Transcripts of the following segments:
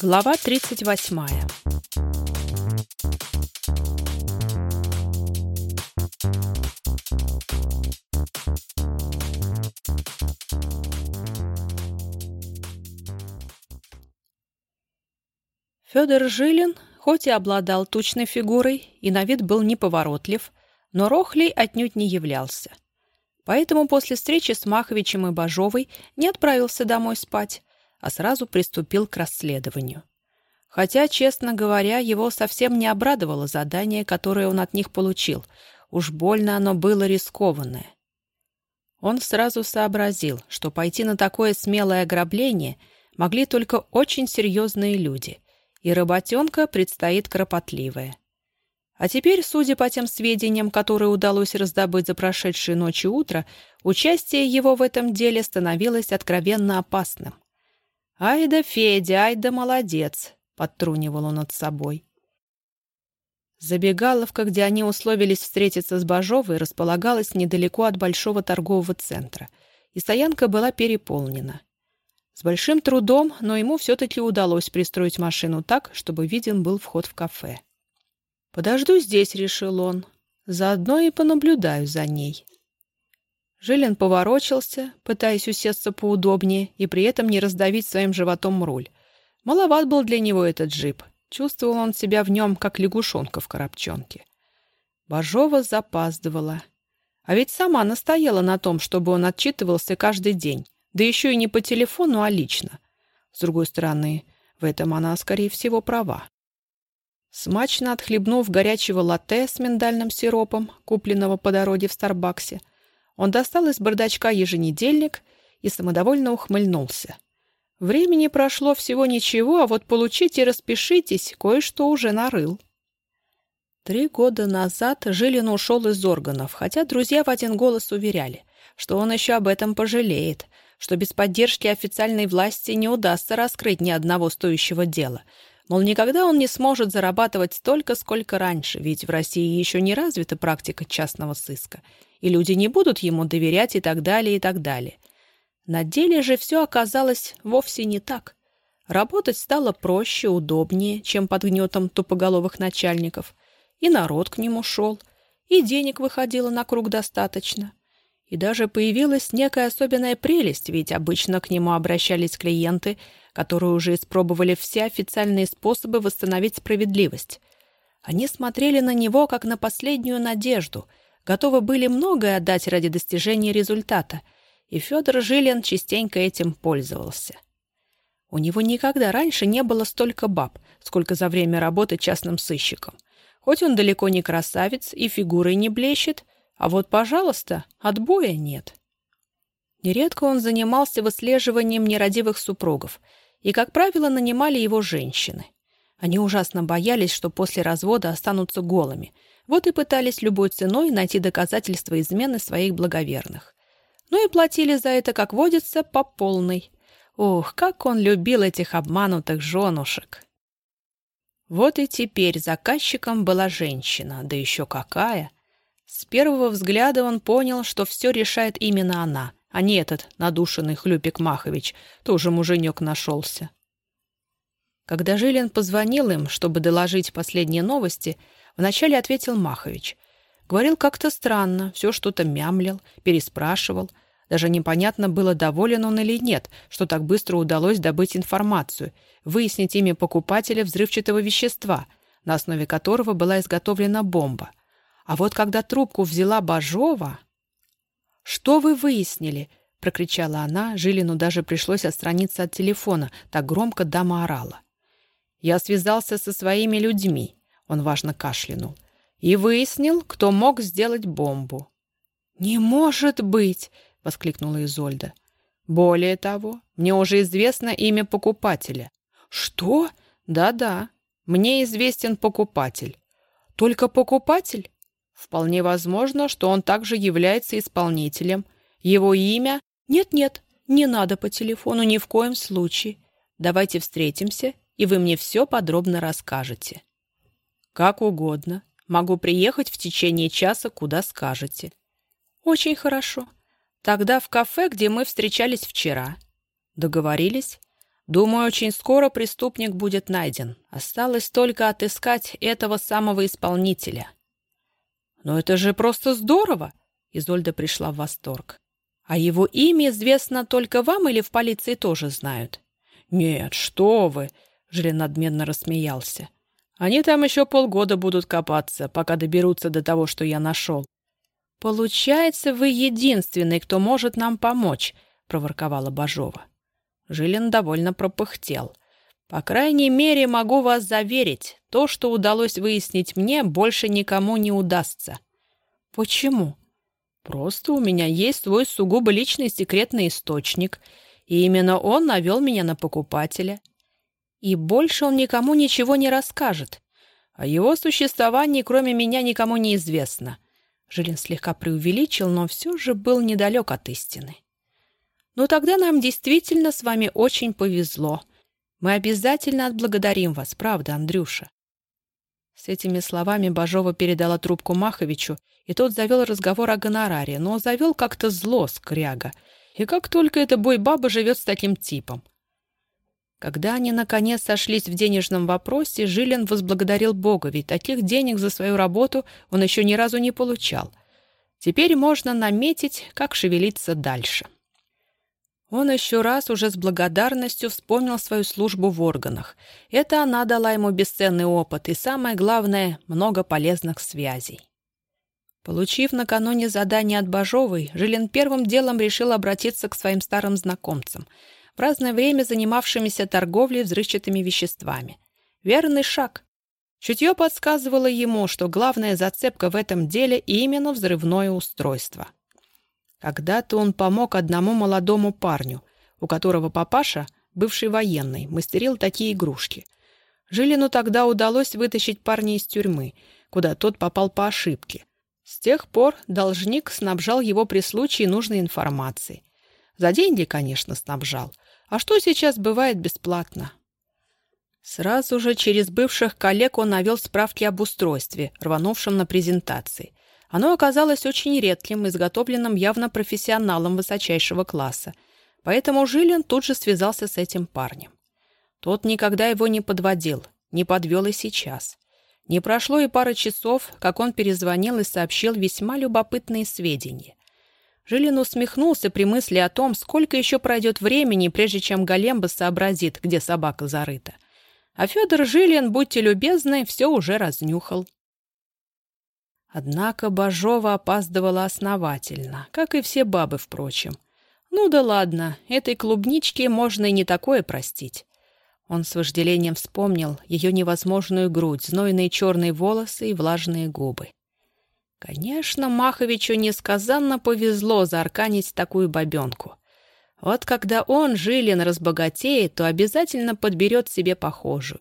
Глава 38 Федор Жилин, хоть и обладал тучной фигурой и на вид был неповоротлив, но Рохлей отнюдь не являлся. Поэтому после встречи с Маховичем и Бажовой не отправился домой спать, а сразу приступил к расследованию. Хотя, честно говоря, его совсем не обрадовало задание, которое он от них получил. Уж больно оно было рискованное. Он сразу сообразил, что пойти на такое смелое ограбление могли только очень серьезные люди, и работенка предстоит кропотливая. А теперь, судя по тем сведениям, которые удалось раздобыть за прошедшие ночи утро, участие его в этом деле становилось откровенно опасным. «Ай да Федя, ай да молодец!» — подтрунивал он над собой. Забегаловка, где они условились встретиться с Бажовой, располагалась недалеко от большого торгового центра, и стоянка была переполнена. С большим трудом, но ему все-таки удалось пристроить машину так, чтобы виден был вход в кафе. «Подожду здесь», — решил он. «Заодно и понаблюдаю за ней». Жилин поворочился, пытаясь усесться поудобнее и при этом не раздавить своим животом руль. Маловат был для него этот джип. Чувствовал он себя в нем, как лягушонка в коробчонке. Бажова запаздывала. А ведь сама настояла на том, чтобы он отчитывался каждый день, да еще и не по телефону, а лично. С другой стороны, в этом она, скорее всего, права. Смачно отхлебнув горячего латте с миндальным сиропом, купленного по дороге в Старбаксе, он достал из бардачка еженедельник и самодовольно ухмыльнулся. Времени прошло всего ничего, а вот получите и распишитесь, кое-что уже нарыл. Три года назад Жилин ушел из органов, хотя друзья в один голос уверяли, что он еще об этом пожалеет, что без поддержки официальной власти не удастся раскрыть ни одного стоящего дела. Мол, никогда он не сможет зарабатывать столько, сколько раньше, ведь в России еще не развита практика частного сыска — и люди не будут ему доверять и так далее, и так далее. На деле же все оказалось вовсе не так. Работать стало проще, удобнее, чем под гнетом тупоголовых начальников. И народ к нему шел, и денег выходило на круг достаточно. И даже появилась некая особенная прелесть, ведь обычно к нему обращались клиенты, которые уже испробовали все официальные способы восстановить справедливость. Они смотрели на него как на последнюю надежду — готовы были многое отдать ради достижения результата, и Федор Жилин частенько этим пользовался. У него никогда раньше не было столько баб, сколько за время работы частным сыщиком. Хоть он далеко не красавец и фигурой не блещет, а вот, пожалуйста, отбоя нет. Нередко он занимался выслеживанием нерадивых супругов, и, как правило, нанимали его женщины. Они ужасно боялись, что после развода останутся голыми – вот и пытались любой ценой найти доказательства измены своих благоверных. Ну и платили за это, как водится, по полной. Ох, как он любил этих обманутых женушек! Вот и теперь заказчиком была женщина, да еще какая! С первого взгляда он понял, что все решает именно она, а не этот надушенный хлюпик Махович, тоже муженек нашелся. Когда Жилин позвонил им, чтобы доложить последние новости, Вначале ответил Махович. Говорил как-то странно, все что-то мямлил, переспрашивал. Даже непонятно было, доволен он или нет, что так быстро удалось добыть информацию, выяснить имя покупателя взрывчатого вещества, на основе которого была изготовлена бомба. А вот когда трубку взяла Бажова... «Что вы выяснили?» — прокричала она. Жилину даже пришлось отстраниться от телефона, так громко дама орала. «Я связался со своими людьми. Он важно кашлянул. «И выяснил, кто мог сделать бомбу». «Не может быть!» — воскликнула Изольда. «Более того, мне уже известно имя покупателя». «Что?» «Да-да, мне известен покупатель». «Только покупатель?» «Вполне возможно, что он также является исполнителем. Его имя...» «Нет-нет, не надо по телефону ни в коем случае. Давайте встретимся, и вы мне все подробно расскажете». «Как угодно. Могу приехать в течение часа, куда скажете». «Очень хорошо. Тогда в кафе, где мы встречались вчера». «Договорились?» Думаю, очень скоро преступник будет найден. Осталось только отыскать этого самого исполнителя. Но это же просто здорово! Изольда пришла в восторг. А его имя известно только вам или в полиции тоже знают? Нет, что вы! Жилин надменно рассмеялся. Они там еще полгода будут копаться, пока доберутся до того, что я нашел. «Получается, вы единственный, кто может нам помочь», — проворковала Бажова. Жилин довольно пропыхтел. «По крайней мере, могу вас заверить, то, что удалось выяснить мне, больше никому не удастся». «Почему?» «Просто у меня есть свой сугубо личный секретный источник, и именно он навел меня на покупателя. И больше он никому ничего не расскажет. О его существовании, кроме меня, никому не известно». Жилин слегка преувеличил, но все же был недалек от истины. Но тогда нам действительно с вами очень повезло. Мы обязательно отблагодарим вас, правда, Андрюша?» С этими словами Бажова передала трубку Маховичу, и тот завел разговор о гонораре, но завел как-то зло, скряга. И как только эта бой-баба живет с таким типом. Когда они, наконец, сошлись в денежном вопросе, Жилин возблагодарил Бога, ведь таких денег за свою работу он еще ни разу не получал. Теперь можно наметить, как шевелиться дальше. Он еще раз уже с благодарностью вспомнил свою службу в органах. Это она дала ему бесценный опыт и, самое главное, много полезных связей. Получив накануне задание от Бажовой, Жилин первым делом решил обратиться к своим старым знакомцам, в разное время занимавшимися торговлей взрывчатыми веществами. Верный шаг. Чутье подсказывало ему, что главная зацепка в этом деле именно взрывное устройство — когда-то он помог одному молодому парню, у которого папаша, бывший военный, мастерил такие игрушки. Жилину тогда удалось вытащить парня из тюрьмы, куда тот попал по ошибке. С тех пор должник снабжал его при случае нужной информацией. За деньги, конечно, снабжал. А что сейчас бывает бесплатно? Сразу же через бывших коллег он навел справки об устройстве, рванувшем на презентации. Оно оказалось очень редким, изготовленным явно профессионалом высочайшего класса, поэтому Жилин тут же связался с этим парнем. Тот никогда его не подводил, не подвел и сейчас. Не прошло и пары часов, как он перезвонил и сообщил весьма любопытные сведения. Жилин усмехнулся при мысли о том, сколько еще пройдет времени, прежде чем Големба сообразит, где собака зарыта. А Федор Жилин, будьте любезны, все уже разнюхал. Однако Бажова опаздывала основательно, как и все бабы, впрочем. Ну да ладно, этой клубничке можно и не такое простить. Он с вожделением вспомнил ее невозможную грудь, знойные черные волосы и влажные губы. Конечно, Маховичу несказанно повезло заарканить такую бабенку. Вот когда он, Жилин, разбогатеет, то обязательно подберет себе похожую.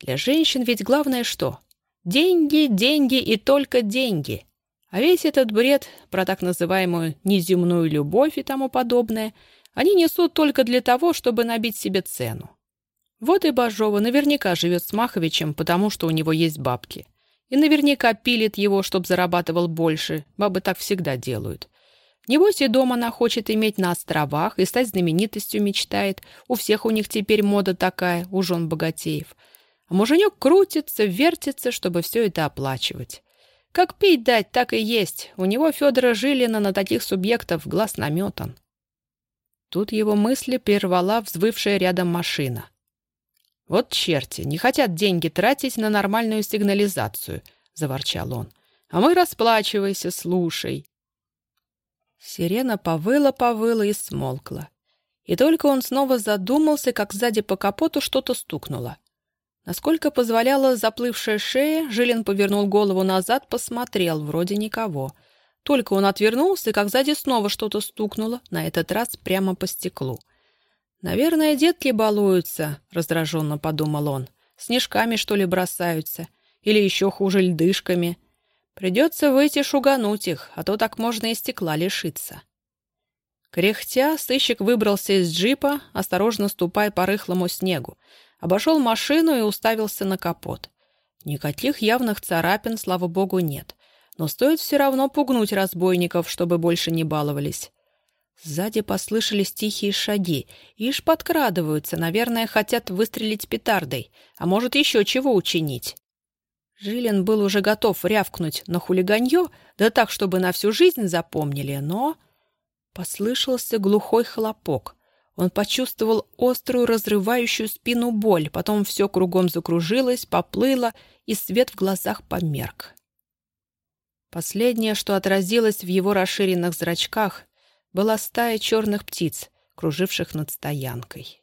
Для женщин ведь главное что? Деньги, деньги и только деньги. А весь этот бред про так называемую неземную любовь и тому подобное они несут только для того, чтобы набить себе цену. Вот и Бажова наверняка живет с Маховичем, потому что у него есть бабки. И наверняка пилит его, чтобы зарабатывал больше. Бабы так всегда делают. Небось и дом она хочет иметь на островах и стать знаменитостью мечтает. У всех у них теперь мода такая, у жен богатеев. А муженек крутится, вертится, чтобы все это оплачивать. Как пить дать, так и есть. У него Федора Жилина на таких субъектов глаз наметан. Тут его мысли прервала взвывшая рядом машина. «Вот черти, не хотят деньги тратить на нормальную сигнализацию», — заворчал он. «А мы расплачивайся, слушай». Сирена повыла-повыла и смолкла. И только он снова задумался, как сзади по капоту что-то стукнуло. Насколько позволяла заплывшая шея, Жилин повернул голову назад, посмотрел, вроде никого. Только он отвернулся, как сзади снова что-то стукнуло, на этот раз прямо по стеклу. «Наверное, детки балуются», — раздраженно подумал он. «Снежками, что ли, бросаются? Или еще хуже, льдышками? Придется выйти шугануть их, а то так можно и стекла лишиться». Кряхтя, сыщик выбрался из джипа, осторожно ступая по рыхлому снегу обошел машину и уставился на капот. Никаких явных царапин, слава богу, нет. Но стоит все равно пугнуть разбойников, чтобы больше не баловались. Сзади послышались тихие шаги. Ишь подкрадываются, наверное, хотят выстрелить петардой, а может, еще чего учинить. Жилин был уже готов рявкнуть на хулиганье, да так, чтобы на всю жизнь запомнили, но... Послышался глухой хлопок. Он почувствовал острую, разрывающую спину боль, потом все кругом закружилось, поплыло, и свет в глазах померк. Последнее, что отразилось в его расширенных зрачках, была стая черных птиц, круживших над стоянкой.